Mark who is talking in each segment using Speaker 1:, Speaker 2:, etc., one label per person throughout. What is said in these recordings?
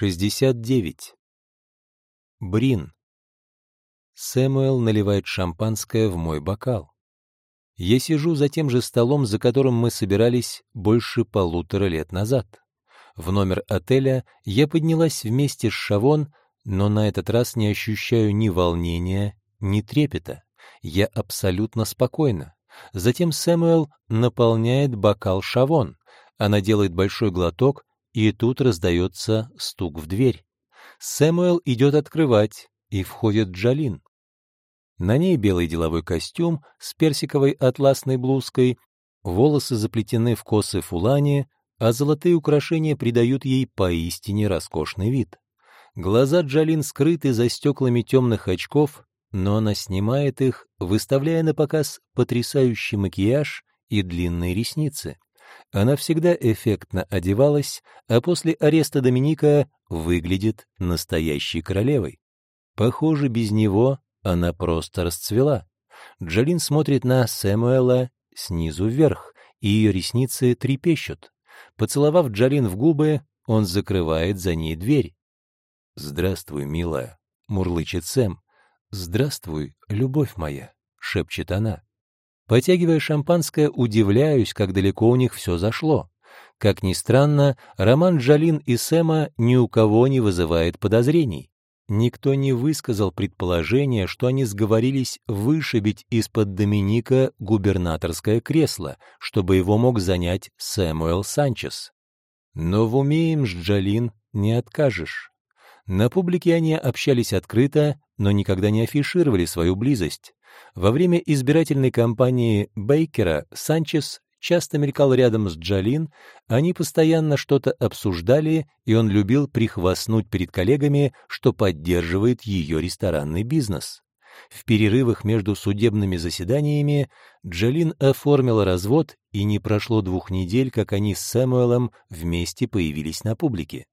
Speaker 1: 69. Брин. Сэмуэл наливает шампанское в мой бокал. Я сижу за тем же столом, за которым мы собирались больше полутора лет назад. В номер отеля я поднялась вместе с Шавон, но на этот раз не ощущаю ни волнения, ни трепета. Я абсолютно спокойна. Затем Сэмуэл наполняет бокал Шавон. Она делает большой глоток, и тут раздается стук в дверь. Сэмуэл идет открывать, и входит Джалин. На ней белый деловой костюм с персиковой атласной блузкой, волосы заплетены в косы фулани, а золотые украшения придают ей поистине роскошный вид. Глаза Джалин скрыты за стеклами темных очков, но она снимает их, выставляя на показ потрясающий макияж и длинные ресницы. Она всегда эффектно одевалась, а после ареста Доминика выглядит настоящей королевой. Похоже, без него она просто расцвела. Джалин смотрит на Сэмуэла снизу вверх, и ее ресницы трепещут. Поцеловав Джалин в губы, он закрывает за ней дверь. «Здравствуй, милая», — мурлычет Сэм. «Здравствуй, любовь моя», — шепчет она. Потягивая шампанское, удивляюсь, как далеко у них все зашло. Как ни странно, роман Джалин и Сэма ни у кого не вызывает подозрений. Никто не высказал предположения, что они сговорились вышибить из-под Доминика губернаторское кресло, чтобы его мог занять Сэмуэл Санчес. Но в уме им с Джалин не откажешь. На публике они общались открыто, но никогда не афишировали свою близость. Во время избирательной кампании Бейкера Санчес часто мелькал рядом с Джалин, они постоянно что-то обсуждали, и он любил прихвастнуть перед коллегами, что поддерживает ее ресторанный бизнес. В перерывах между судебными заседаниями Джалин оформила развод, и не прошло двух недель, как они с Сэмуэлом вместе появились на публике.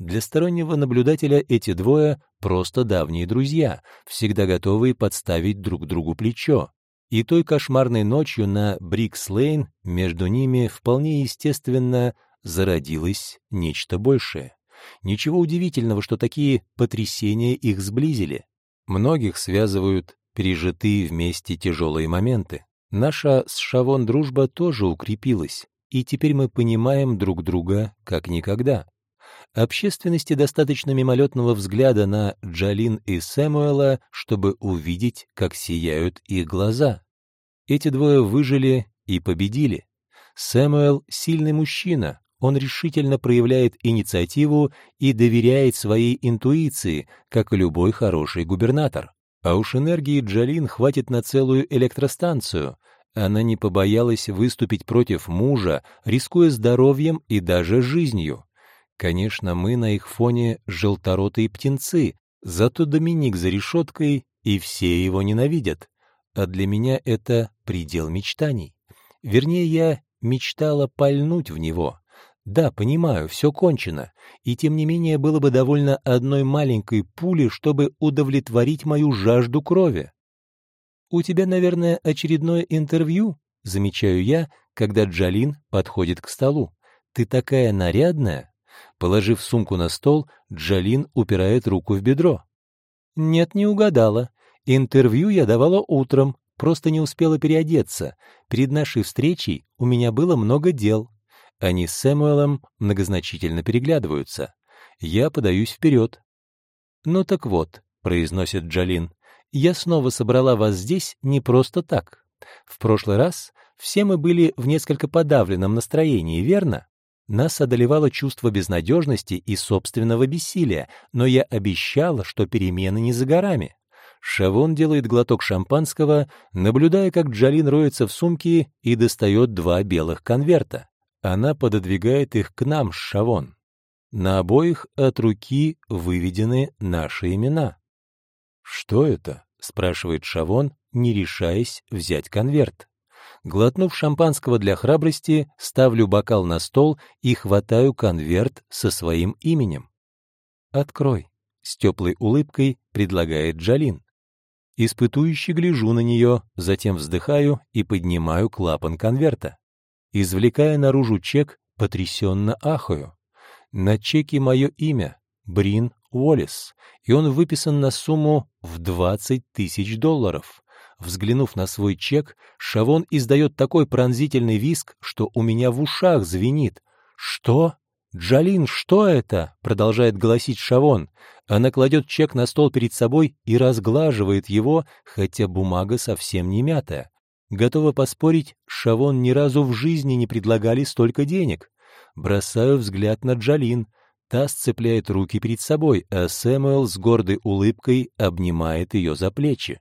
Speaker 1: Для стороннего наблюдателя эти двое — просто давние друзья, всегда готовые подставить друг другу плечо. И той кошмарной ночью на Брикс-Лейн между ними вполне естественно зародилось нечто большее. Ничего удивительного, что такие потрясения их сблизили. Многих связывают пережитые вместе тяжелые моменты. Наша с Шавон дружба тоже укрепилась, и теперь мы понимаем друг друга как никогда. Общественности достаточно мимолетного взгляда на Джалин и Сэмуэла, чтобы увидеть, как сияют их глаза. Эти двое выжили и победили. Сэмуэл — сильный мужчина, он решительно проявляет инициативу и доверяет своей интуиции, как и любой хороший губернатор. А уж энергии Джалин хватит на целую электростанцию. Она не побоялась выступить против мужа, рискуя здоровьем и даже жизнью. Конечно, мы на их фоне желторотые птенцы, зато Доминик за решеткой, и все его ненавидят. А для меня это предел мечтаний. Вернее, я мечтала пальнуть в него. Да, понимаю, все кончено, и тем не менее было бы довольно одной маленькой пули, чтобы удовлетворить мою жажду крови. «У тебя, наверное, очередное интервью?» — замечаю я, когда Джалин подходит к столу. «Ты такая нарядная!» Положив сумку на стол, Джалин упирает руку в бедро. «Нет, не угадала. Интервью я давала утром, просто не успела переодеться. Перед нашей встречей у меня было много дел». Они с Сэмуэлом многозначительно переглядываются. Я подаюсь вперед. «Ну так вот», — произносит Джалин, — «я снова собрала вас здесь не просто так. В прошлый раз все мы были в несколько подавленном настроении, верно? Нас одолевало чувство безнадежности и собственного бессилия, но я обещала, что перемены не за горами. Шавон делает глоток шампанского, наблюдая, как Джалин роется в сумке и достает два белых конверта. Она пододвигает их к нам Шавон. На обоих от руки выведены наши имена. «Что это?» — спрашивает Шавон, не решаясь взять конверт. Глотнув шампанского для храбрости, ставлю бокал на стол и хватаю конверт со своим именем. «Открой», — с теплой улыбкой предлагает Джалин. Испытующе гляжу на нее, затем вздыхаю и поднимаю клапан конверта. Извлекая наружу чек, потрясенно ахаю. На чеке мое имя — Брин Уоллес, и он выписан на сумму в 20 тысяч долларов. Взглянув на свой чек, Шавон издает такой пронзительный виск, что у меня в ушах звенит. «Что? Джалин, что это?» — продолжает голосить Шавон. Она кладет чек на стол перед собой и разглаживает его, хотя бумага совсем не мятая. Готова поспорить, Шавон ни разу в жизни не предлагали столько денег. Бросаю взгляд на Джалин. Та сцепляет руки перед собой, а Сэмюэл с гордой улыбкой обнимает ее за плечи.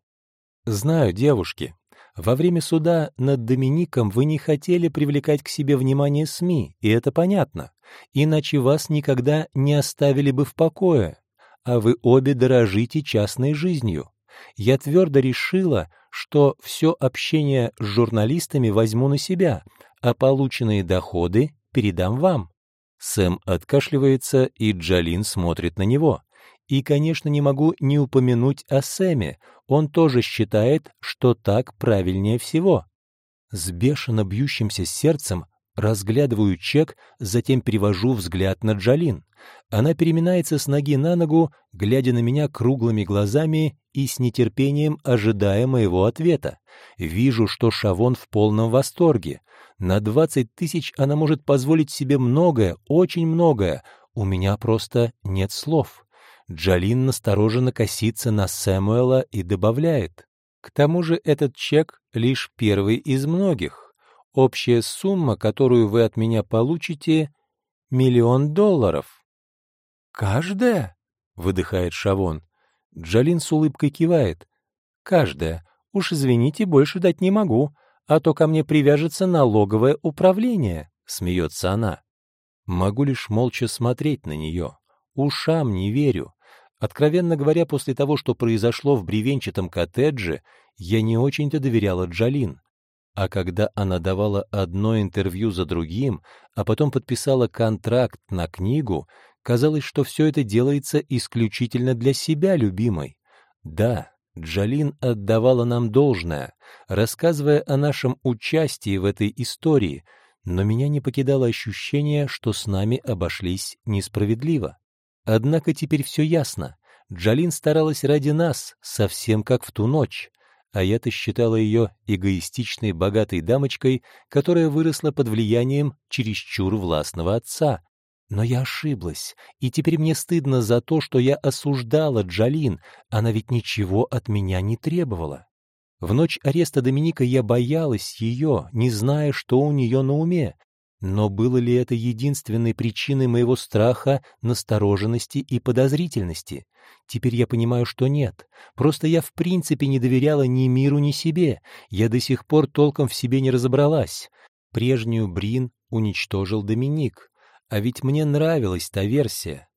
Speaker 1: «Знаю, девушки, во время суда над Домиником вы не хотели привлекать к себе внимание СМИ, и это понятно, иначе вас никогда не оставили бы в покое, а вы обе дорожите частной жизнью. Я твердо решила, что все общение с журналистами возьму на себя, а полученные доходы передам вам. Сэм откашливается, и Джалин смотрит на него. И, конечно, не могу не упомянуть о Сэме. Он тоже считает, что так правильнее всего. С бешено бьющимся сердцем разглядываю чек, затем перевожу взгляд на Джалин. Она переминается с ноги на ногу, глядя на меня круглыми глазами и с нетерпением ожидая моего ответа. Вижу, что Шавон в полном восторге. На двадцать тысяч она может позволить себе многое, очень многое. У меня просто нет слов. Джалин настороженно косится на Сэмуэла и добавляет. К тому же этот чек лишь первый из многих. Общая сумма, которую вы от меня получите, — миллион долларов. «Каждая?» — выдыхает Шавон. Джалин с улыбкой кивает. «Каждая. Уж извините, больше дать не могу, а то ко мне привяжется налоговое управление», — смеется она. Могу лишь молча смотреть на нее. Ушам не верю. Откровенно говоря, после того, что произошло в бревенчатом коттедже, я не очень-то доверяла Джалин. А когда она давала одно интервью за другим, а потом подписала контракт на книгу, казалось, что все это делается исключительно для себя, любимой. Да, Джалин отдавала нам должное, рассказывая о нашем участии в этой истории, но меня не покидало ощущение, что с нами обошлись несправедливо. Однако теперь все ясно. Джалин старалась ради нас, совсем как в ту ночь а я-то считала ее эгоистичной богатой дамочкой, которая выросла под влиянием чересчур властного отца. Но я ошиблась, и теперь мне стыдно за то, что я осуждала Джалин, она ведь ничего от меня не требовала. В ночь ареста Доминика я боялась ее, не зная, что у нее на уме, но было ли это единственной причиной моего страха, настороженности и подозрительности? Теперь я понимаю, что нет. Просто я в принципе не доверяла ни миру, ни себе. Я до сих пор толком в себе не разобралась. Прежнюю Брин уничтожил Доминик. А ведь мне нравилась та версия.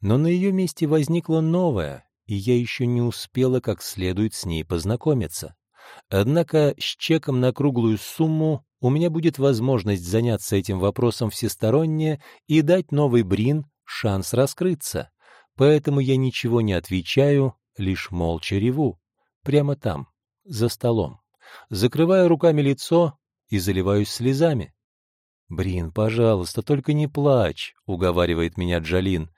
Speaker 1: Но на ее месте возникла новая, и я еще не успела как следует с ней познакомиться. Однако с чеком на круглую сумму у меня будет возможность заняться этим вопросом всесторонне и дать новый Брин шанс раскрыться. Поэтому я ничего не отвечаю, лишь молча реву. Прямо там, за столом. Закрываю руками лицо и заливаюсь слезами. «Брин, пожалуйста, только не плачь», — уговаривает меня Джалин.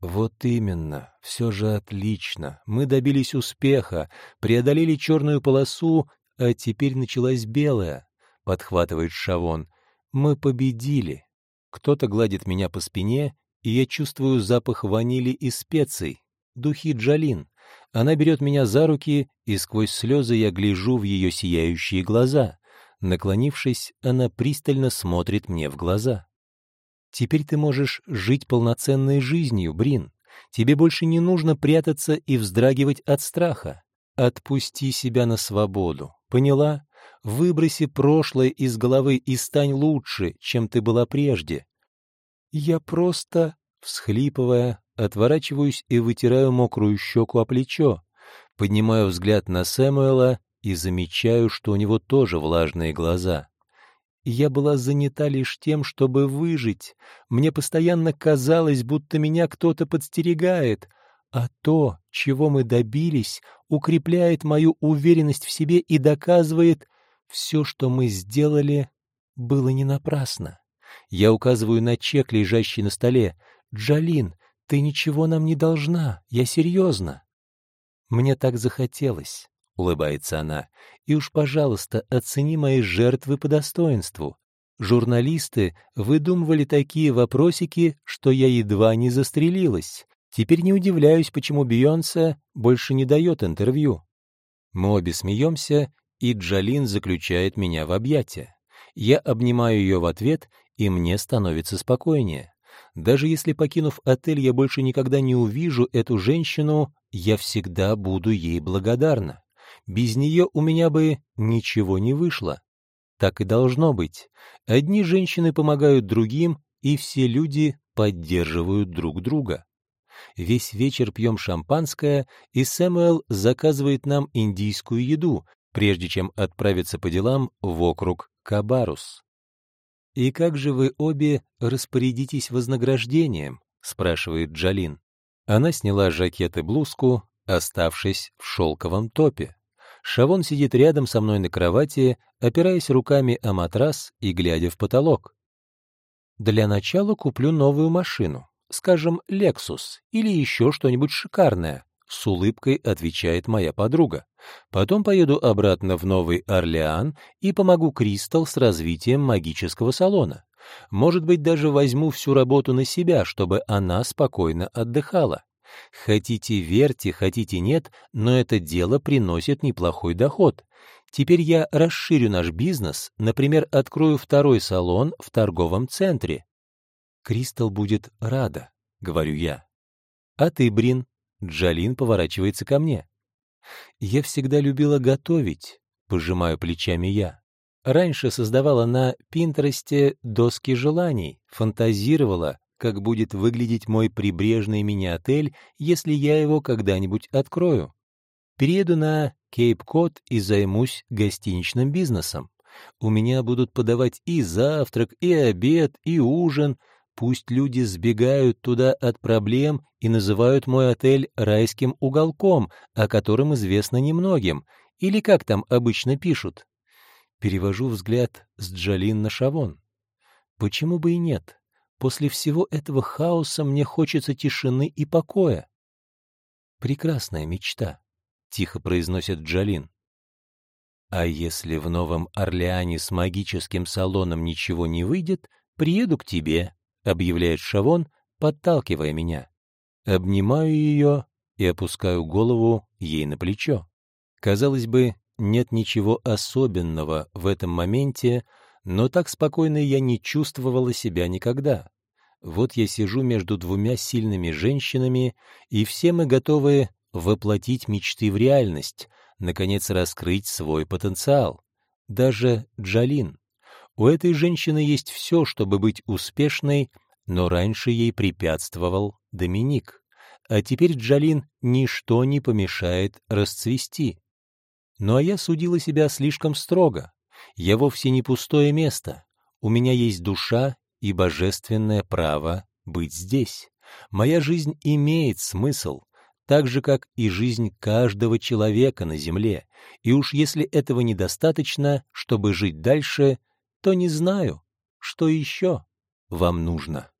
Speaker 1: «Вот именно, все же отлично. Мы добились успеха, преодолели черную полосу, а теперь началась белая. — подхватывает Шавон. «Мы победили. Кто-то гладит меня по спине, и я чувствую запах ванили и специй. Духи Джалин. Она берет меня за руки, и сквозь слезы я гляжу в ее сияющие глаза. Наклонившись, она пристально смотрит мне в глаза. «Теперь ты можешь жить полноценной жизнью, Брин. Тебе больше не нужно прятаться и вздрагивать от страха. Отпусти себя на свободу. Поняла? Выброси прошлое из головы и стань лучше, чем ты была прежде. Я просто, всхлипывая, отворачиваюсь и вытираю мокрую щеку о плечо, поднимаю взгляд на Сэмуэла и замечаю, что у него тоже влажные глаза. Я была занята лишь тем, чтобы выжить. Мне постоянно казалось, будто меня кто-то подстерегает, а то, чего мы добились, укрепляет мою уверенность в себе и доказывает, все, что мы сделали, было не напрасно. Я указываю на чек, лежащий на столе. «Джалин, Ты ничего нам не должна, я серьезно. Мне так захотелось, — улыбается она, — и уж, пожалуйста, оцени мои жертвы по достоинству. Журналисты выдумывали такие вопросики, что я едва не застрелилась. Теперь не удивляюсь, почему Бейонсе больше не дает интервью. Мы обе смеемся, и Джалин заключает меня в объятия. Я обнимаю ее в ответ, и мне становится спокойнее. Даже если, покинув отель, я больше никогда не увижу эту женщину, я всегда буду ей благодарна. Без нее у меня бы ничего не вышло. Так и должно быть. Одни женщины помогают другим, и все люди поддерживают друг друга. Весь вечер пьем шампанское, и Сэмюэл заказывает нам индийскую еду, прежде чем отправиться по делам в округ Кабарус. «И как же вы обе распорядитесь вознаграждением?» — спрашивает Джалин. Она сняла жакет и блузку, оставшись в шелковом топе. Шавон сидит рядом со мной на кровати, опираясь руками о матрас и глядя в потолок. «Для начала куплю новую машину, скажем, Lexus или еще что-нибудь шикарное», — с улыбкой отвечает моя подруга. Потом поеду обратно в Новый Орлеан и помогу Кристал с развитием магического салона. Может быть, даже возьму всю работу на себя, чтобы она спокойно отдыхала. Хотите верьте, хотите нет, но это дело приносит неплохой доход. Теперь я расширю наш бизнес, например, открою второй салон в торговом центре. Кристал будет рада, говорю я. А ты, Брин? Джалин поворачивается ко мне. Я всегда любила готовить, пожимаю плечами я. Раньше создавала на Пинтересте доски желаний, фантазировала, как будет выглядеть мой прибрежный мини-отель, если я его когда-нибудь открою. Перееду на Кейп-Кот и займусь гостиничным бизнесом. У меня будут подавать и завтрак, и обед, и ужин — Пусть люди сбегают туда от проблем и называют мой отель райским уголком, о котором известно немногим, или как там обычно пишут. Перевожу взгляд с Джалин на Шавон. Почему бы и нет? После всего этого хаоса мне хочется тишины и покоя. Прекрасная мечта, — тихо произносит Джалин. А если в Новом Орлеане с магическим салоном ничего не выйдет, приеду к тебе, — объявляет Шавон, подталкивая меня. Обнимаю ее и опускаю голову ей на плечо. Казалось бы, нет ничего особенного в этом моменте, но так спокойно я не чувствовала себя никогда. Вот я сижу между двумя сильными женщинами, и все мы готовы воплотить мечты в реальность, наконец раскрыть свой потенциал. Даже Джалин. У этой женщины есть все, чтобы быть успешной, но раньше ей препятствовал Доминик. А теперь Джалин ничто не помешает расцвести. Ну а я судила себя слишком строго. Я вовсе не пустое место. У меня есть душа и божественное право быть здесь. Моя жизнь имеет смысл, так же, как и жизнь каждого человека на Земле. И уж если этого недостаточно, чтобы жить дальше — то не знаю, что еще вам нужно.